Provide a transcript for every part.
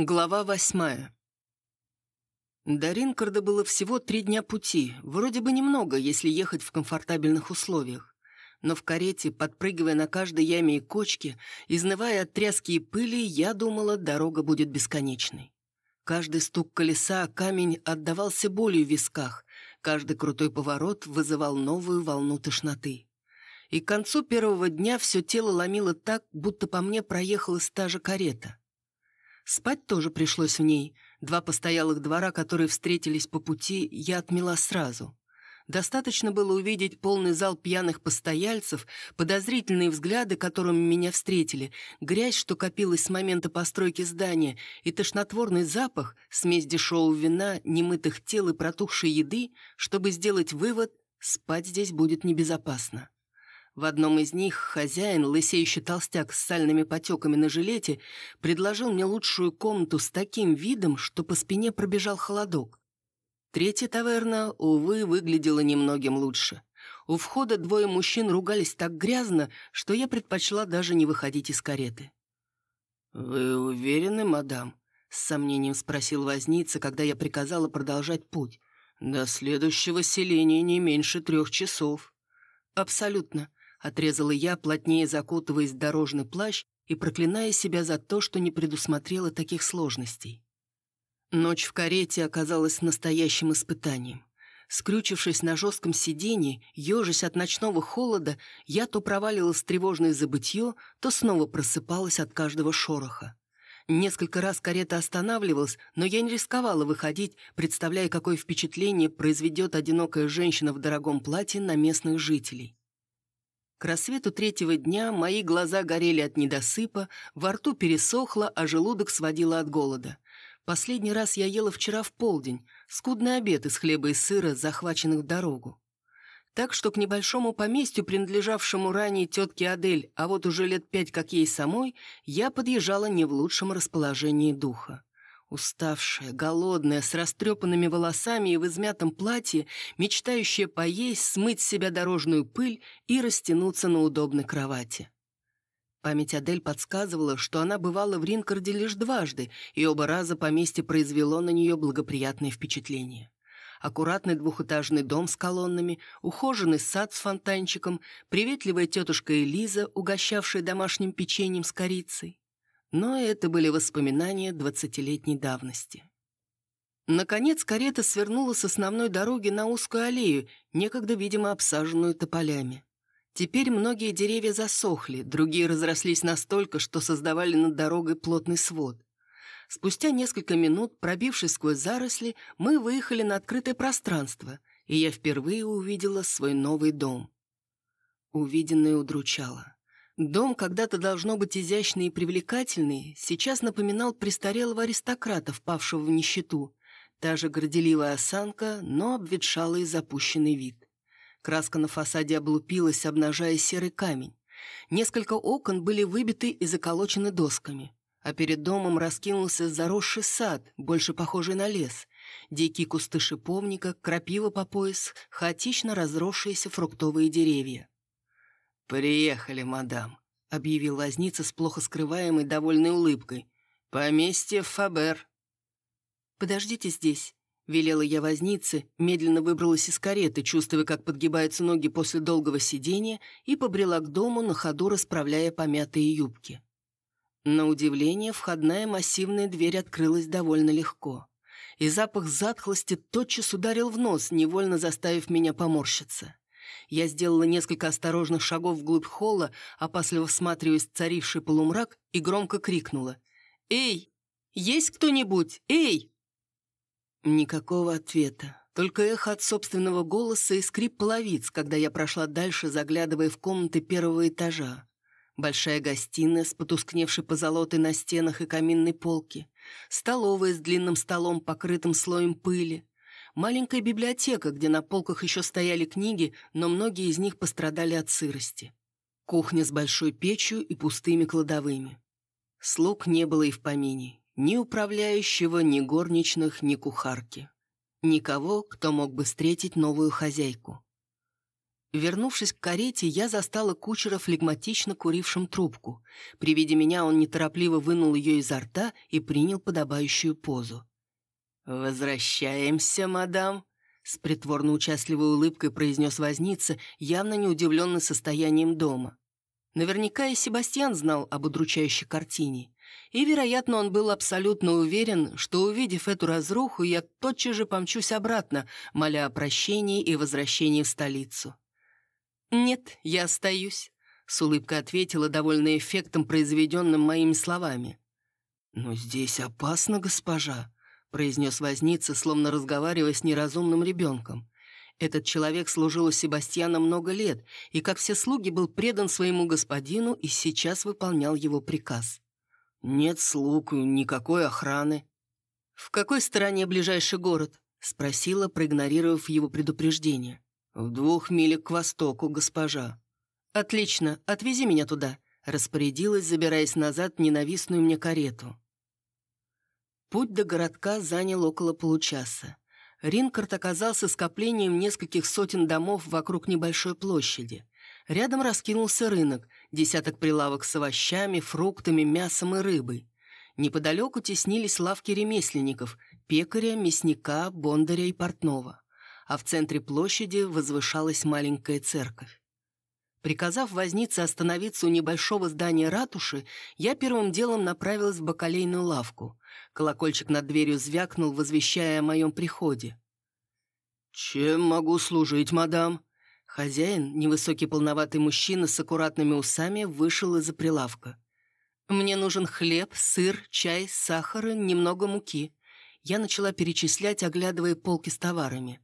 Глава восьмая. До Ринкарда было всего три дня пути, вроде бы немного, если ехать в комфортабельных условиях. Но в карете, подпрыгивая на каждой яме и кочке, изнывая от тряски и пыли, я думала, дорога будет бесконечной. Каждый стук колеса камень отдавался болью в висках, каждый крутой поворот вызывал новую волну тошноты. И к концу первого дня все тело ломило так, будто по мне проехала та же карета. Спать тоже пришлось в ней. Два постоялых двора, которые встретились по пути, я отмела сразу. Достаточно было увидеть полный зал пьяных постояльцев, подозрительные взгляды, которыми меня встретили, грязь, что копилась с момента постройки здания, и тошнотворный запах, смесь дешевого вина, немытых тел и протухшей еды, чтобы сделать вывод, спать здесь будет небезопасно. В одном из них хозяин, лысеющий толстяк с сальными потеками на жилете, предложил мне лучшую комнату с таким видом, что по спине пробежал холодок. Третья таверна, увы, выглядела немногим лучше. У входа двое мужчин ругались так грязно, что я предпочла даже не выходить из кареты. «Вы уверены, мадам?» — с сомнением спросил возница, когда я приказала продолжать путь. «До следующего селения не меньше трех часов». «Абсолютно», Отрезала я, плотнее закутываясь в дорожный плащ и проклиная себя за то, что не предусмотрела таких сложностей. Ночь в карете оказалась настоящим испытанием. Скрючившись на жестком сиденье, ежась от ночного холода, я то проваливалась в тревожное забытье, то снова просыпалась от каждого шороха. Несколько раз карета останавливалась, но я не рисковала выходить, представляя, какое впечатление произведет одинокая женщина в дорогом платье на местных жителей. К рассвету третьего дня мои глаза горели от недосыпа, во рту пересохло, а желудок сводило от голода. Последний раз я ела вчера в полдень, скудный обед из хлеба и сыра, захваченных в дорогу. Так что к небольшому поместью, принадлежавшему ранее тетке Адель, а вот уже лет пять как ей самой, я подъезжала не в лучшем расположении духа. Уставшая, голодная, с растрепанными волосами и в измятом платье, мечтающая поесть, смыть себя дорожную пыль и растянуться на удобной кровати. Память Адель подсказывала, что она бывала в Ринкарде лишь дважды, и оба раза поместье произвело на нее благоприятное впечатление. Аккуратный двухэтажный дом с колоннами, ухоженный сад с фонтанчиком, приветливая тетушка Элиза, угощавшая домашним печеньем с корицей. Но это были воспоминания двадцатилетней давности. Наконец карета свернула с основной дороги на узкую аллею, некогда, видимо, обсаженную тополями. Теперь многие деревья засохли, другие разрослись настолько, что создавали над дорогой плотный свод. Спустя несколько минут, пробившись сквозь заросли, мы выехали на открытое пространство, и я впервые увидела свой новый дом. Увиденное удручало. Дом, когда-то должно быть изящный и привлекательный, сейчас напоминал престарелого аристократа, впавшего в нищету. Та же горделивая осанка, но обветшалый и запущенный вид. Краска на фасаде облупилась, обнажая серый камень. Несколько окон были выбиты и заколочены досками. А перед домом раскинулся заросший сад, больше похожий на лес. Дикие кусты шиповника, крапива по пояс, хаотично разросшиеся фруктовые деревья. «Приехали, мадам», — объявил возница с плохо скрываемой довольной улыбкой. «Поместье Фабер». «Подождите здесь», — велела я вознице, медленно выбралась из кареты, чувствуя, как подгибаются ноги после долгого сидения, и побрела к дому, на ходу расправляя помятые юбки. На удивление, входная массивная дверь открылась довольно легко. И запах затхлости тотчас ударил в нос, невольно заставив меня поморщиться. Я сделала несколько осторожных шагов вглубь холла, опасливо всматриваясь в царивший полумрак, и громко крикнула. «Эй! Есть кто-нибудь? Эй!» Никакого ответа, только эхо от собственного голоса и скрип половиц, когда я прошла дальше, заглядывая в комнаты первого этажа. Большая гостиная с потускневшей позолотой на стенах и каминной полке, столовая с длинным столом, покрытым слоем пыли, Маленькая библиотека, где на полках еще стояли книги, но многие из них пострадали от сырости. Кухня с большой печью и пустыми кладовыми. Слуг не было и в помине. Ни управляющего, ни горничных, ни кухарки. Никого, кто мог бы встретить новую хозяйку. Вернувшись к карете, я застала кучера флегматично курившим трубку. При виде меня он неторопливо вынул ее изо рта и принял подобающую позу. «Возвращаемся, мадам», — с притворно-участливой улыбкой произнес возница, явно не удивленный состоянием дома. Наверняка и Себастьян знал об удручающей картине. И, вероятно, он был абсолютно уверен, что, увидев эту разруху, я тотчас же помчусь обратно, моля о прощении и возвращении в столицу. «Нет, я остаюсь», — с улыбкой ответила, довольно эффектом, произведенным моими словами. «Но здесь опасно, госпожа», — произнес возница, словно разговаривая с неразумным ребенком. Этот человек служил у Себастьяна много лет и, как все слуги, был предан своему господину и сейчас выполнял его приказ. «Нет слуг, никакой охраны». «В какой стороне ближайший город?» — спросила, проигнорировав его предупреждение. «В двух милях к востоку, госпожа». «Отлично, отвези меня туда», — распорядилась, забираясь назад ненавистную мне карету. Путь до городка занял около получаса. Ринкард оказался скоплением нескольких сотен домов вокруг небольшой площади. Рядом раскинулся рынок, десяток прилавок с овощами, фруктами, мясом и рыбой. Неподалеку теснились лавки ремесленников, пекаря, мясника, бондаря и портного а в центре площади возвышалась маленькая церковь. Приказав вознице остановиться у небольшого здания ратуши, я первым делом направилась в бакалейную лавку. Колокольчик над дверью звякнул, возвещая о моем приходе. «Чем могу служить, мадам?» Хозяин, невысокий полноватый мужчина с аккуратными усами, вышел из-за прилавка. «Мне нужен хлеб, сыр, чай, сахар и немного муки». Я начала перечислять, оглядывая полки с товарами.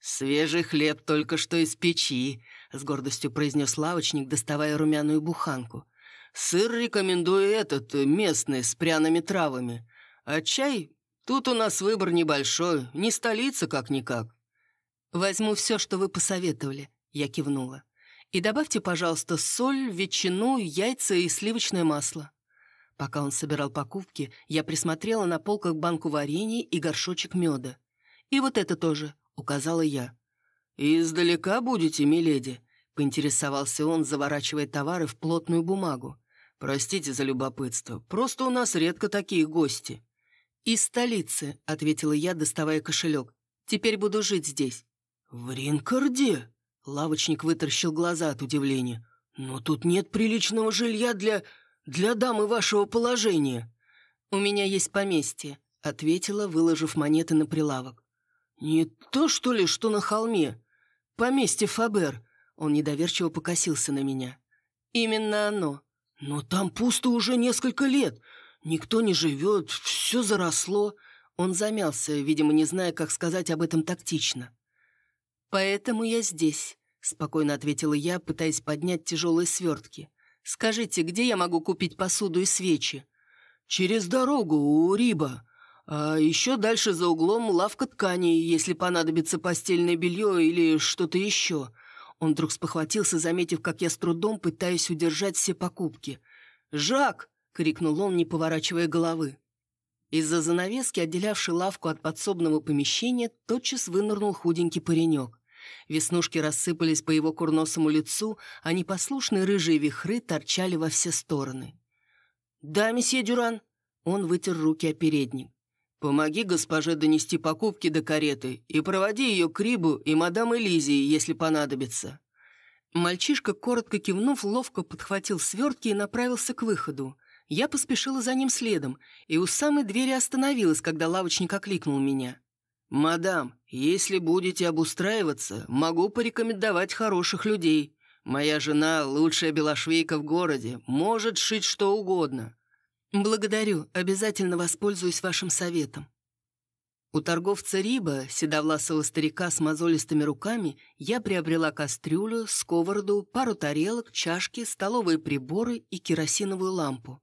«Свежий хлеб только что из печи», — с гордостью произнес лавочник, доставая румяную буханку. «Сыр рекомендую этот, местный, с пряными травами. А чай? Тут у нас выбор небольшой, не столица как-никак». «Возьму все, что вы посоветовали», — я кивнула. «И добавьте, пожалуйста, соль, ветчину, яйца и сливочное масло». Пока он собирал покупки, я присмотрела на полках банку варенья и горшочек меда. «И вот это тоже указала я. «Издалека будете, миледи?» — поинтересовался он, заворачивая товары в плотную бумагу. «Простите за любопытство, просто у нас редко такие гости». «Из столицы», — ответила я, доставая кошелек. «Теперь буду жить здесь». «В Ринкарде?» — лавочник вытаращил глаза от удивления. «Но тут нет приличного жилья для... для дамы вашего положения». «У меня есть поместье», — ответила, выложив монеты на прилавок. «Не то, что ли, что на холме? Поместье Фабер». Он недоверчиво покосился на меня. «Именно оно». «Но там пусто уже несколько лет. Никто не живет, все заросло». Он замялся, видимо, не зная, как сказать об этом тактично. «Поэтому я здесь», — спокойно ответила я, пытаясь поднять тяжелые свертки. «Скажите, где я могу купить посуду и свечи?» «Через дорогу у Риба. А еще дальше за углом лавка тканей, если понадобится постельное белье или что-то еще. Он вдруг спохватился, заметив, как я с трудом пытаюсь удержать все покупки. «Жак!» — крикнул он, не поворачивая головы. Из-за занавески, отделявшей лавку от подсобного помещения, тотчас вынырнул худенький паренек. Веснушки рассыпались по его курносому лицу, а непослушные рыжие вихры торчали во все стороны. «Да, месье Дюран!» Он вытер руки о передник. Помоги госпоже донести покупки до кареты и проводи ее к Рибу и мадам Элизии, если понадобится». Мальчишка, коротко кивнув, ловко подхватил свертки и направился к выходу. Я поспешила за ним следом, и у самой двери остановилась, когда лавочник окликнул меня. «Мадам, если будете обустраиваться, могу порекомендовать хороших людей. Моя жена — лучшая белошвейка в городе, может шить что угодно. «Благодарю, обязательно воспользуюсь вашим советом». У торговца Риба, седовласого старика с мозолистыми руками, я приобрела кастрюлю, сковороду, пару тарелок, чашки, столовые приборы и керосиновую лампу.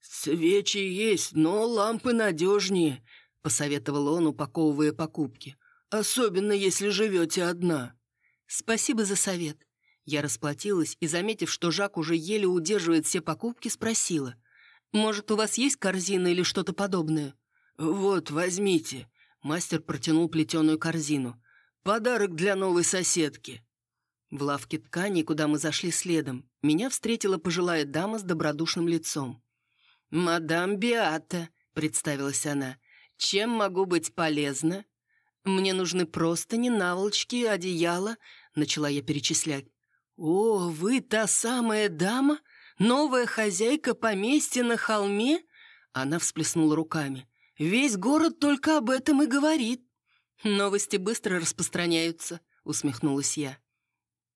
«Свечи есть, но лампы надежнее», — посоветовал он, упаковывая покупки. «Особенно, если живете одна». «Спасибо за совет». Я расплатилась и, заметив, что Жак уже еле удерживает все покупки, спросила — может, у вас есть корзина или что-то подобное?» «Вот, возьмите». Мастер протянул плетеную корзину. «Подарок для новой соседки». В лавке тканей, куда мы зашли следом, меня встретила пожилая дама с добродушным лицом. «Мадам Биата», — представилась она, — «чем могу быть полезна?» «Мне нужны простыни, наволочки, одеяло», — начала я перечислять. «О, вы та самая дама? Новая хозяйка поместья на холме?» Она всплеснула руками. «Весь город только об этом и говорит». «Новости быстро распространяются», — усмехнулась я.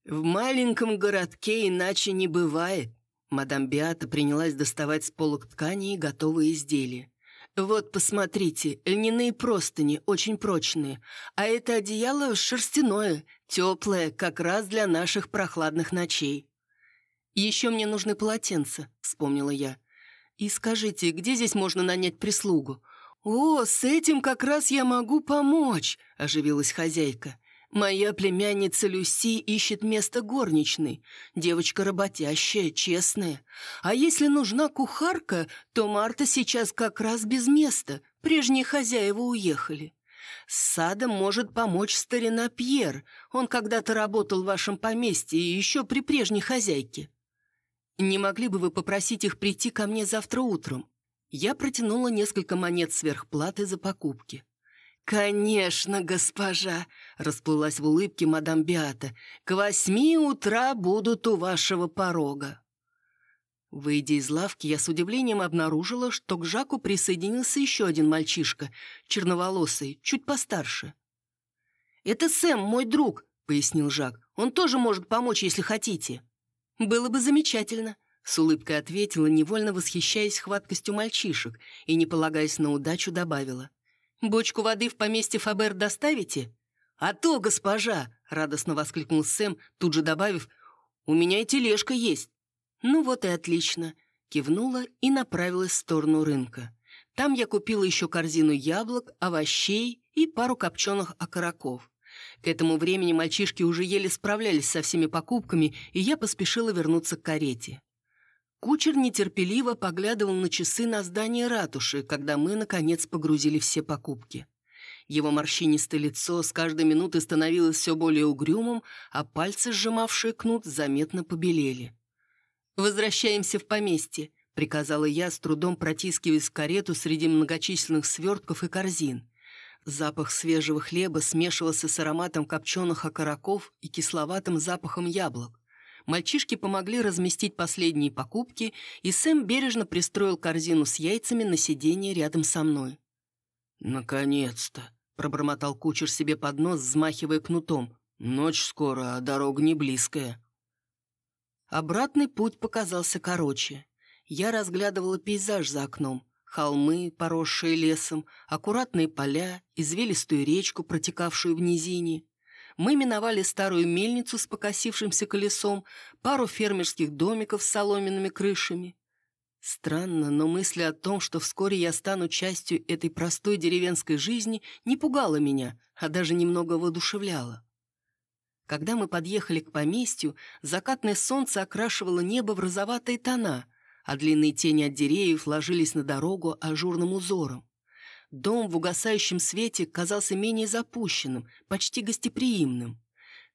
«В маленьком городке иначе не бывает». Мадам Биата принялась доставать с полок ткани и готовые изделия. «Вот, посмотрите, льняные простыни, очень прочные, а это одеяло шерстяное, теплое, как раз для наших прохладных ночей». «Еще мне нужны полотенца», — вспомнила я. «И скажите, где здесь можно нанять прислугу?» «О, с этим как раз я могу помочь», — оживилась хозяйка. «Моя племянница Люси ищет место горничной. Девочка работящая, честная. А если нужна кухарка, то Марта сейчас как раз без места. Прежние хозяева уехали. С садом может помочь старина Пьер. Он когда-то работал в вашем поместье и еще при прежней хозяйке. Не могли бы вы попросить их прийти ко мне завтра утром? Я протянула несколько монет сверхплаты за покупки. «Конечно, госпожа!» — расплылась в улыбке мадам Биата. «К восьми утра будут у вашего порога». Выйдя из лавки, я с удивлением обнаружила, что к Жаку присоединился еще один мальчишка, черноволосый, чуть постарше. «Это Сэм, мой друг», — пояснил Жак. «Он тоже может помочь, если хотите». «Было бы замечательно», — с улыбкой ответила, невольно восхищаясь хваткостью мальчишек и, не полагаясь на удачу, добавила. «Бочку воды в поместье Фабер доставите?» «А то, госпожа!» — радостно воскликнул Сэм, тут же добавив, «У меня и тележка есть». «Ну вот и отлично», — кивнула и направилась в сторону рынка. Там я купила еще корзину яблок, овощей и пару копченых окороков. К этому времени мальчишки уже еле справлялись со всеми покупками, и я поспешила вернуться к карете. Кучер нетерпеливо поглядывал на часы на здание ратуши, когда мы, наконец, погрузили все покупки. Его морщинистое лицо с каждой минутой становилось все более угрюмым, а пальцы, сжимавшие кнут, заметно побелели. «Возвращаемся в поместье», — приказала я, с трудом протискиваясь в карету среди многочисленных свертков и корзин. Запах свежего хлеба смешивался с ароматом копченых окороков и кисловатым запахом яблок. Мальчишки помогли разместить последние покупки, и Сэм бережно пристроил корзину с яйцами на сиденье рядом со мной. «Наконец-то!» — пробормотал кучер себе под нос, взмахивая кнутом. «Ночь скоро, а дорога не близкая». Обратный путь показался короче. Я разглядывала пейзаж за окном. Холмы, поросшие лесом, аккуратные поля, извилистую речку, протекавшую в низине мы миновали старую мельницу с покосившимся колесом, пару фермерских домиков с соломенными крышами. Странно, но мысль о том, что вскоре я стану частью этой простой деревенской жизни, не пугала меня, а даже немного воодушевляла. Когда мы подъехали к поместью, закатное солнце окрашивало небо в розоватые тона, а длинные тени от деревьев ложились на дорогу ажурным узором. Дом в угасающем свете казался менее запущенным, почти гостеприимным.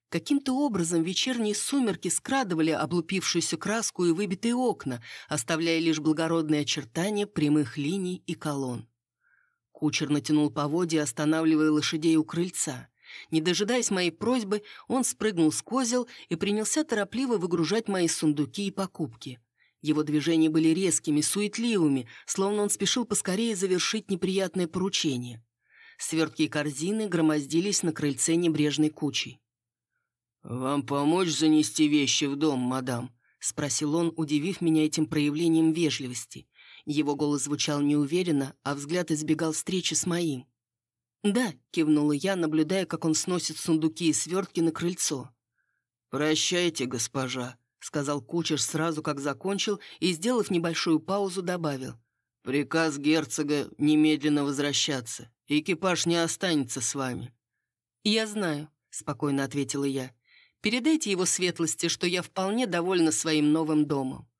Каким-то образом вечерние сумерки скрадывали облупившуюся краску и выбитые окна, оставляя лишь благородные очертания прямых линий и колонн. Кучер натянул поводья, останавливая лошадей у крыльца. Не дожидаясь моей просьбы, он спрыгнул с козел и принялся торопливо выгружать мои сундуки и покупки. Его движения были резкими, суетливыми, словно он спешил поскорее завершить неприятное поручение. Свертки и корзины громоздились на крыльце небрежной кучей. «Вам помочь занести вещи в дом, мадам?» — спросил он, удивив меня этим проявлением вежливости. Его голос звучал неуверенно, а взгляд избегал встречи с моим. «Да», — кивнула я, наблюдая, как он сносит сундуки и свертки на крыльцо. «Прощайте, госпожа», — сказал кучер сразу, как закончил, и, сделав небольшую паузу, добавил. «Приказ герцога немедленно возвращаться. Экипаж не останется с вами». «Я знаю», — спокойно ответила я. «Передайте его светлости, что я вполне довольна своим новым домом».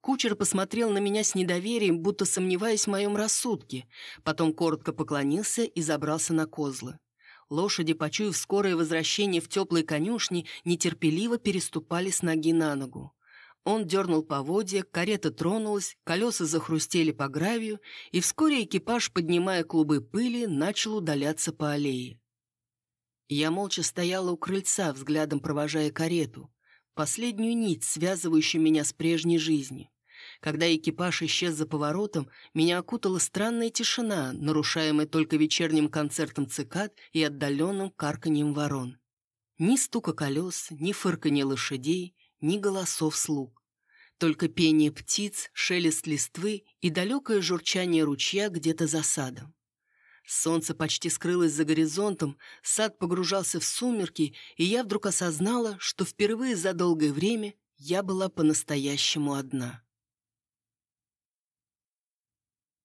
Кучер посмотрел на меня с недоверием, будто сомневаясь в моем рассудке, потом коротко поклонился и забрался на козлы. Лошади, почуяв скорое возвращение в теплой конюшни, нетерпеливо переступали с ноги на ногу. Он дернул поводья, карета тронулась, колеса захрустели по гравию, и вскоре экипаж, поднимая клубы пыли, начал удаляться по аллее. Я молча стояла у крыльца, взглядом провожая карету, последнюю нить, связывающую меня с прежней жизнью. Когда экипаж исчез за поворотом, меня окутала странная тишина, нарушаемая только вечерним концертом цикад и отдаленным карканьем ворон. Ни стука колес, ни фырканье лошадей, ни голосов слуг. Только пение птиц, шелест листвы и далекое журчание ручья где-то за садом. Солнце почти скрылось за горизонтом, сад погружался в сумерки, и я вдруг осознала, что впервые за долгое время я была по-настоящему одна.